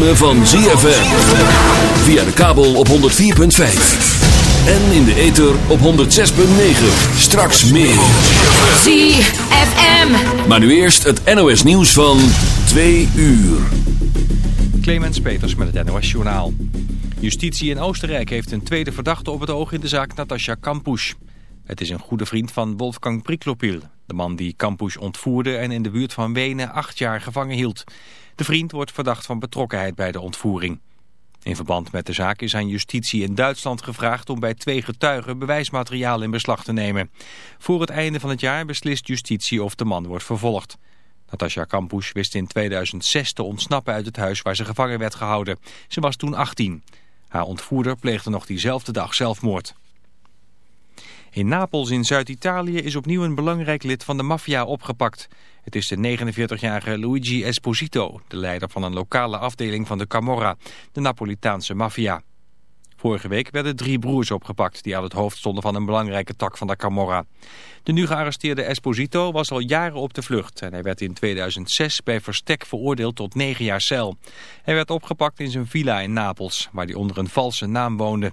ritme van ZFM. Via de kabel op 104.5. En in de ether op 106.9. Straks meer. ZFM. Maar nu eerst het NOS nieuws van 2 uur. Clemens Peters met het NOS Journaal. Justitie in Oostenrijk heeft een tweede verdachte op het oog in de zaak Natasja Kampusch. Het is een goede vriend van Wolfgang Priklopil, de man die Kampusch ontvoerde en in de buurt van Wenen acht jaar gevangen hield. De vriend wordt verdacht van betrokkenheid bij de ontvoering. In verband met de zaak is aan justitie in Duitsland gevraagd om bij twee getuigen bewijsmateriaal in beslag te nemen. Voor het einde van het jaar beslist justitie of de man wordt vervolgd. Natasja Kampusch wist in 2006 te ontsnappen uit het huis waar ze gevangen werd gehouden. Ze was toen 18. Haar ontvoerder pleegde nog diezelfde dag zelfmoord. In Napels in Zuid-Italië is opnieuw een belangrijk lid van de maffia opgepakt. Het is de 49-jarige Luigi Esposito, de leider van een lokale afdeling van de Camorra, de Napolitaanse maffia. Vorige week werden drie broers opgepakt die aan het hoofd stonden van een belangrijke tak van de Camorra. De nu gearresteerde Esposito was al jaren op de vlucht en hij werd in 2006 bij verstek veroordeeld tot negen jaar cel. Hij werd opgepakt in zijn villa in Napels, waar hij onder een valse naam woonde.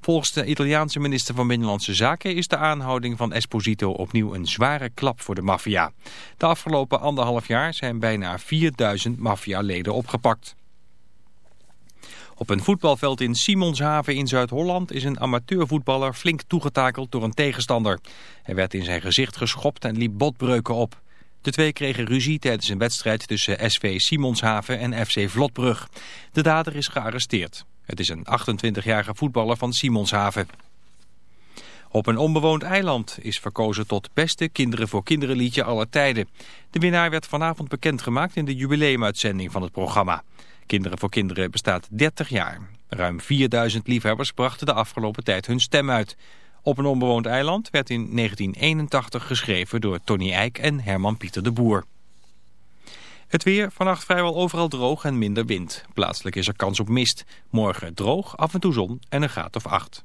Volgens de Italiaanse minister van Binnenlandse Zaken is de aanhouding van Esposito opnieuw een zware klap voor de maffia. De afgelopen anderhalf jaar zijn bijna 4000 maffialeden opgepakt. Op een voetbalveld in Simonshaven in Zuid-Holland is een amateurvoetballer flink toegetakeld door een tegenstander. Hij werd in zijn gezicht geschopt en liep botbreuken op. De twee kregen ruzie tijdens een wedstrijd tussen SV Simonshaven en FC Vlotbrug. De dader is gearresteerd. Het is een 28-jarige voetballer van Simonshaven. Op een onbewoond eiland is verkozen tot beste Kinderen voor Kinderen liedje aller tijden. De winnaar werd vanavond bekendgemaakt in de jubileumuitzending van het programma. Kinderen voor Kinderen bestaat 30 jaar. Ruim 4000 liefhebbers brachten de afgelopen tijd hun stem uit. Op een onbewoond eiland werd in 1981 geschreven door Tony Eijk en Herman Pieter de Boer. Het weer, vannacht vrijwel overal droog en minder wind. Plaatselijk is er kans op mist. Morgen droog, af en toe zon en een graad of acht.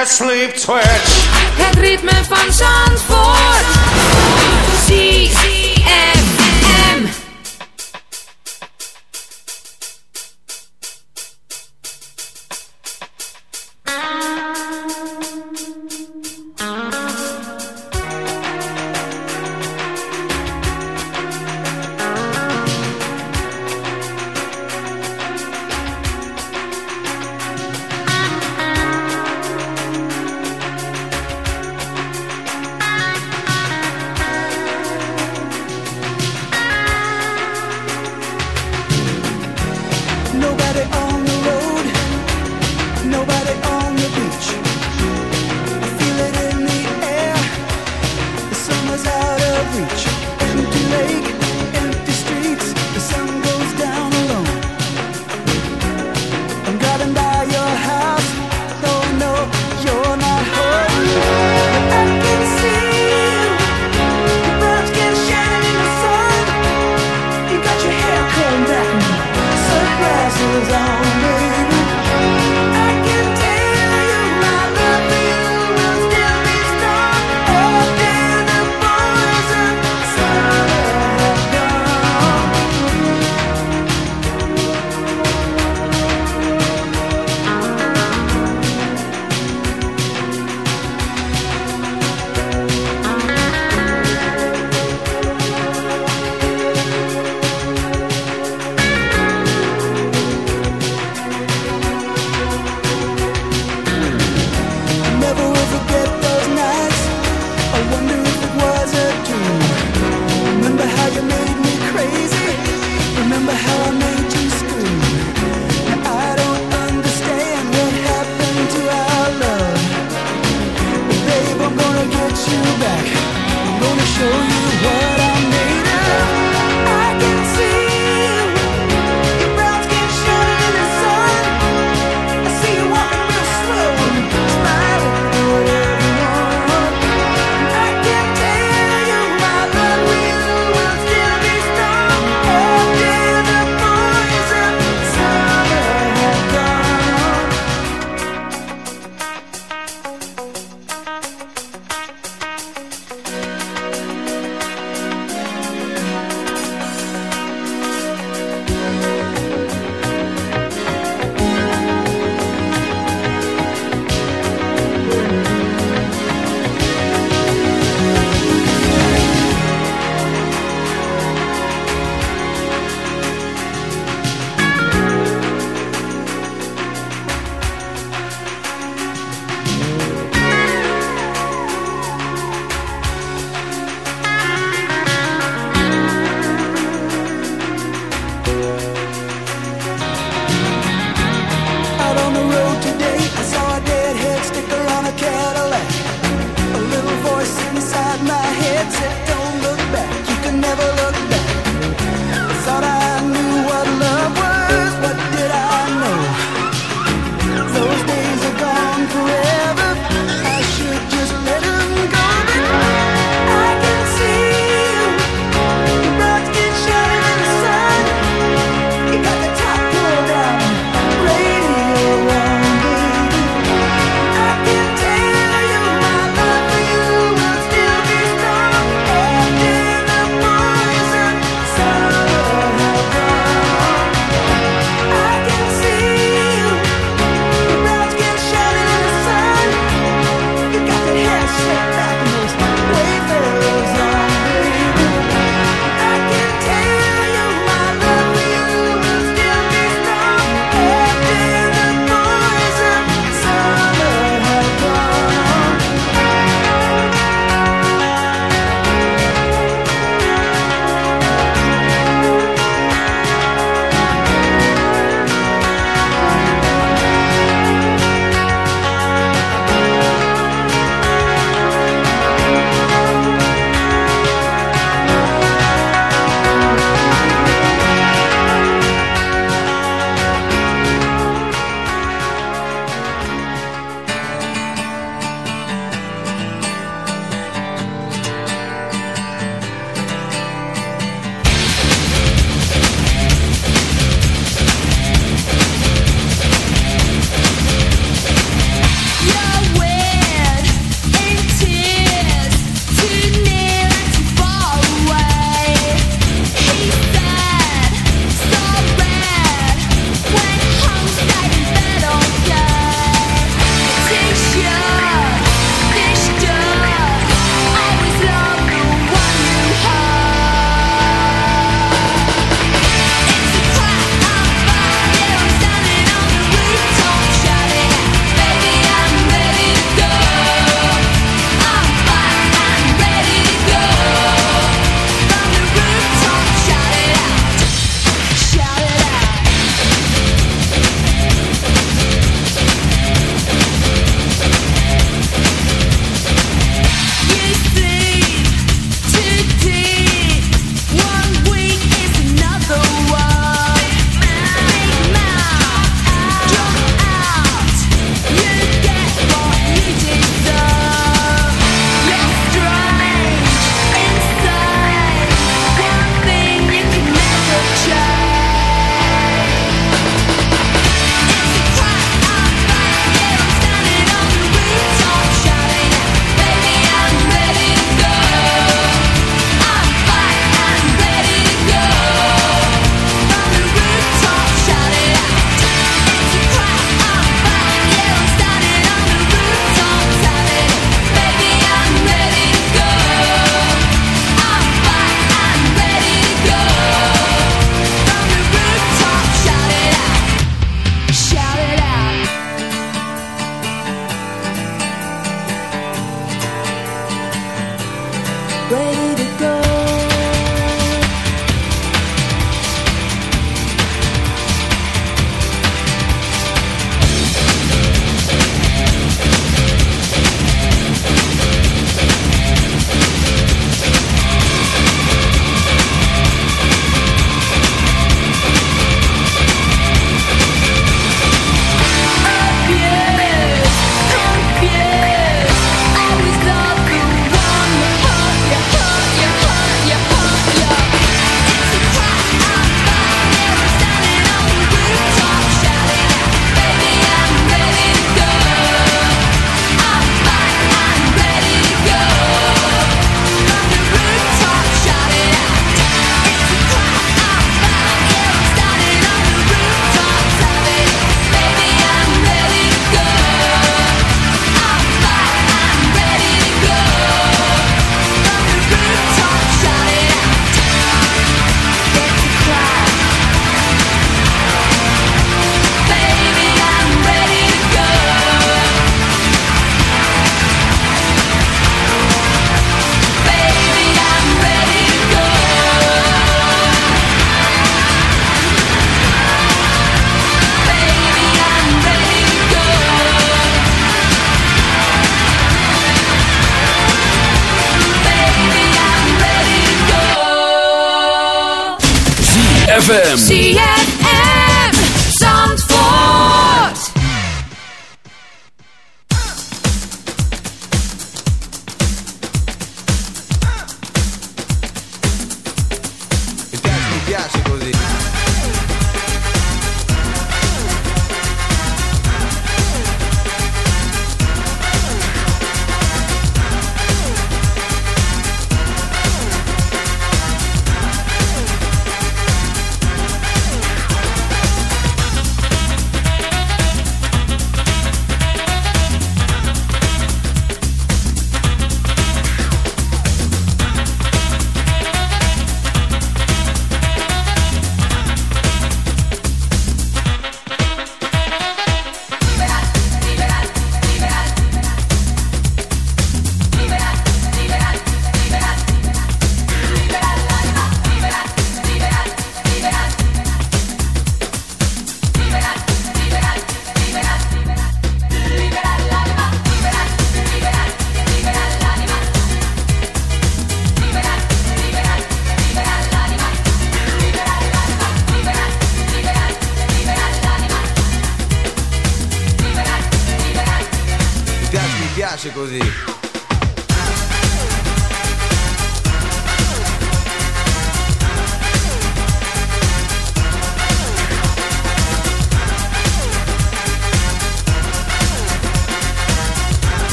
Like a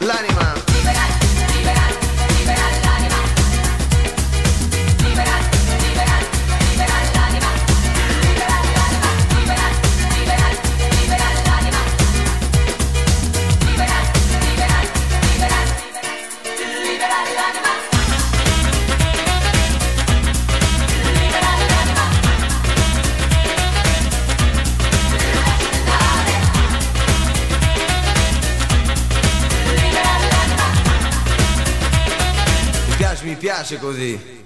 l'anima. piace così.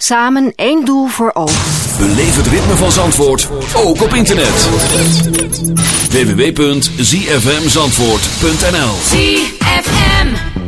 Samen één doel voor ogen. Beleef het ritme van Zandvoort, ook op internet. www.zfmzandvoort.nl ZFM.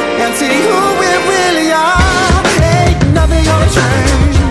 and see who we really are. Ain't nothing gonna change.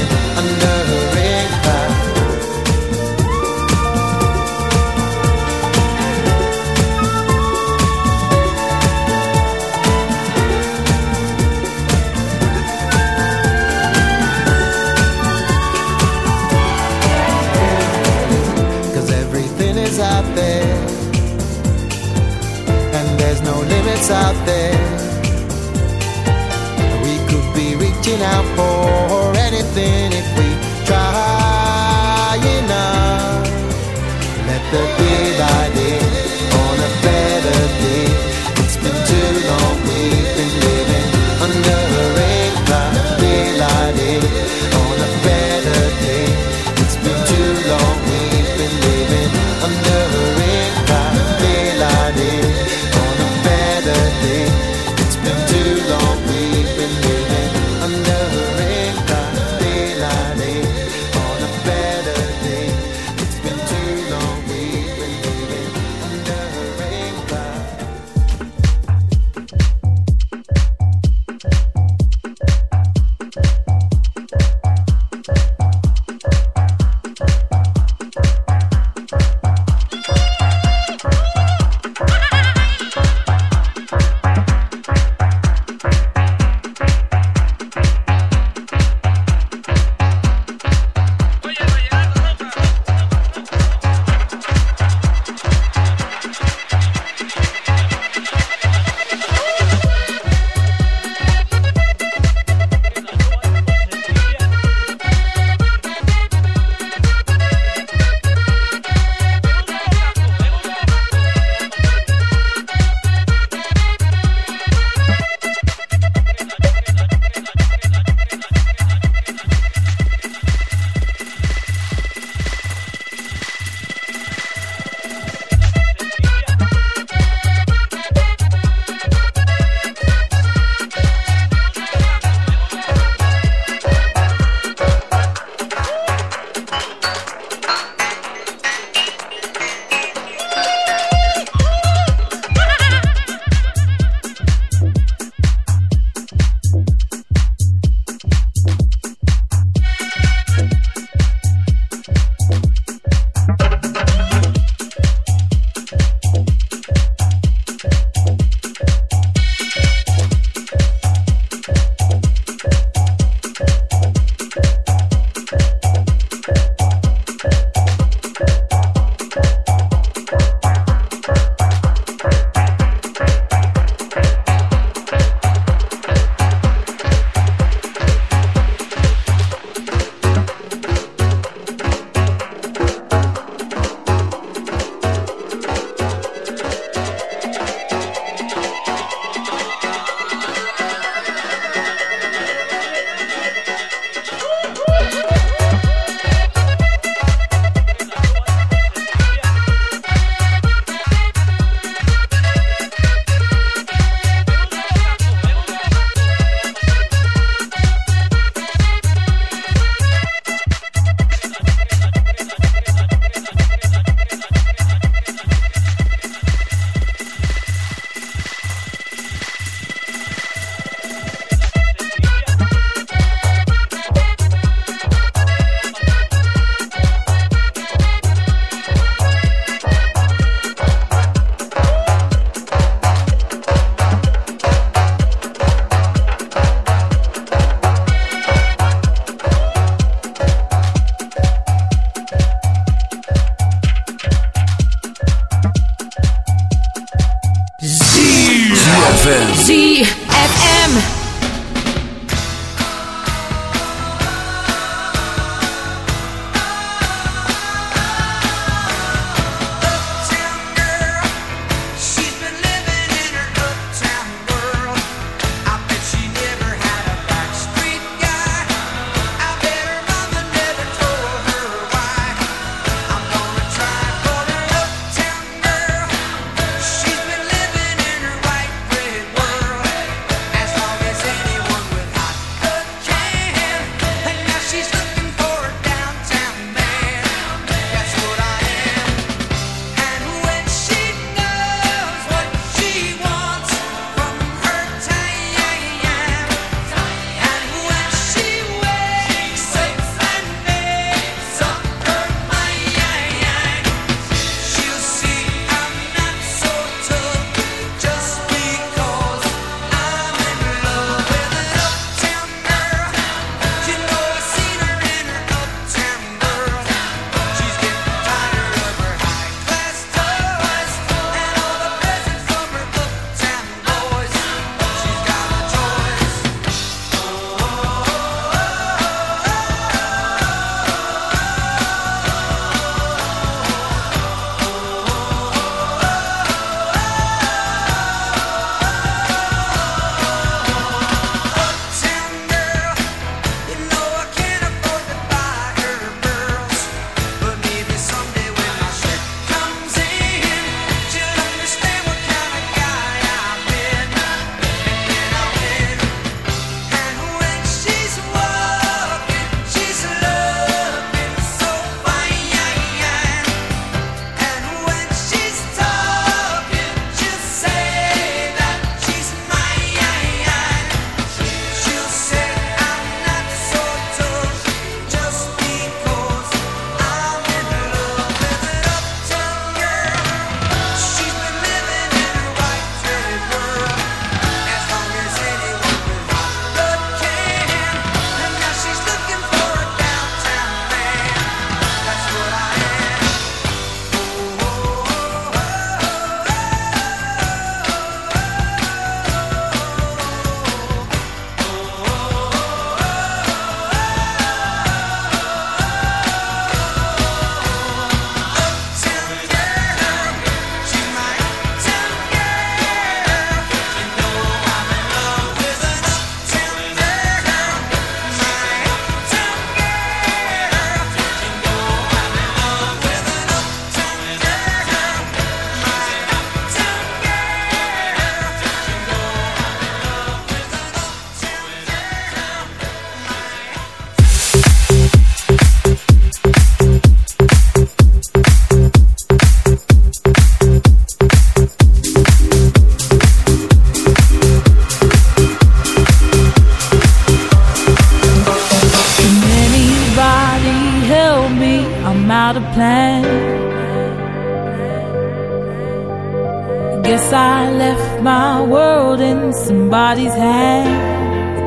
Guess I left my world in somebody's hands.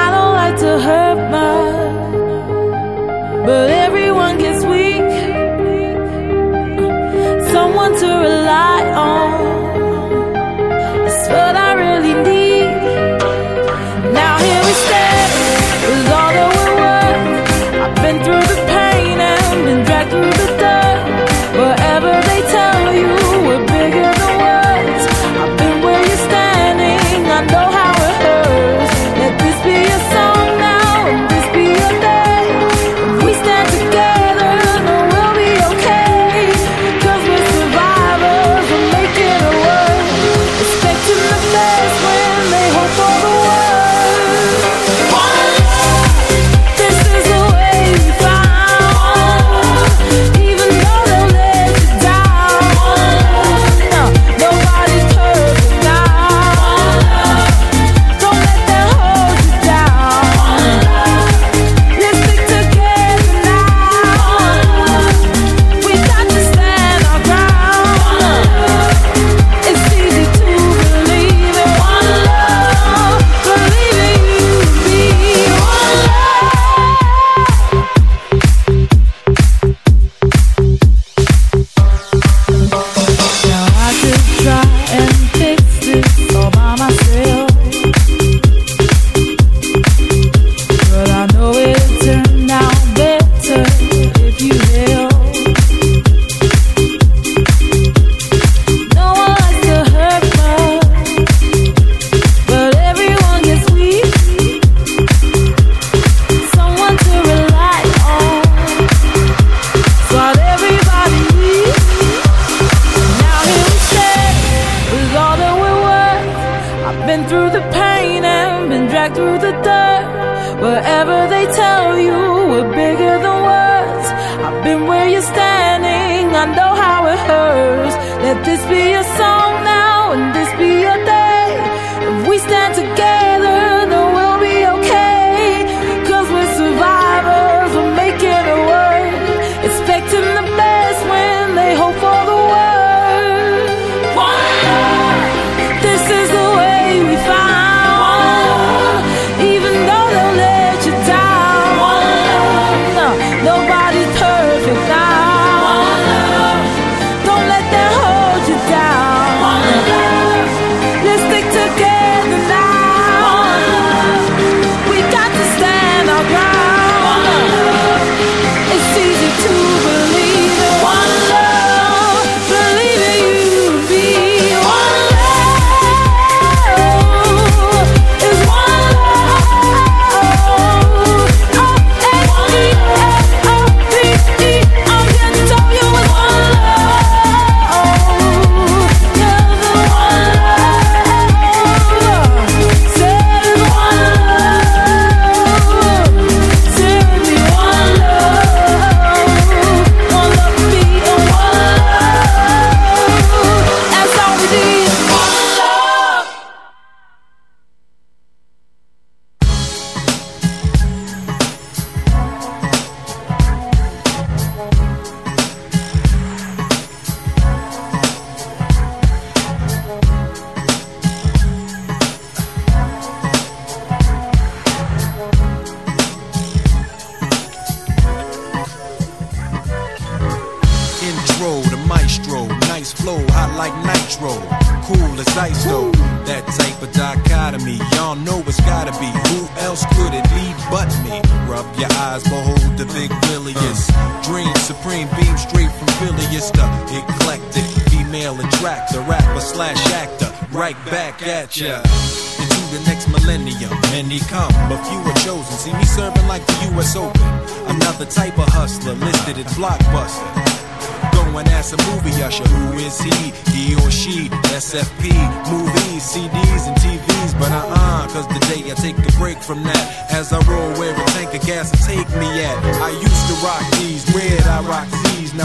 I don't like to hurt much, but.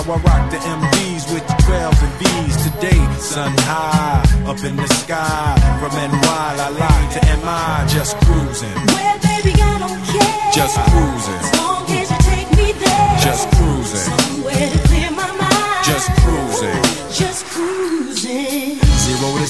I rock the MVS with the 12s and Vs today. Sun high up in the sky from NY, I lie to MI, just cruising. Well, baby, I don't care. Just cruising.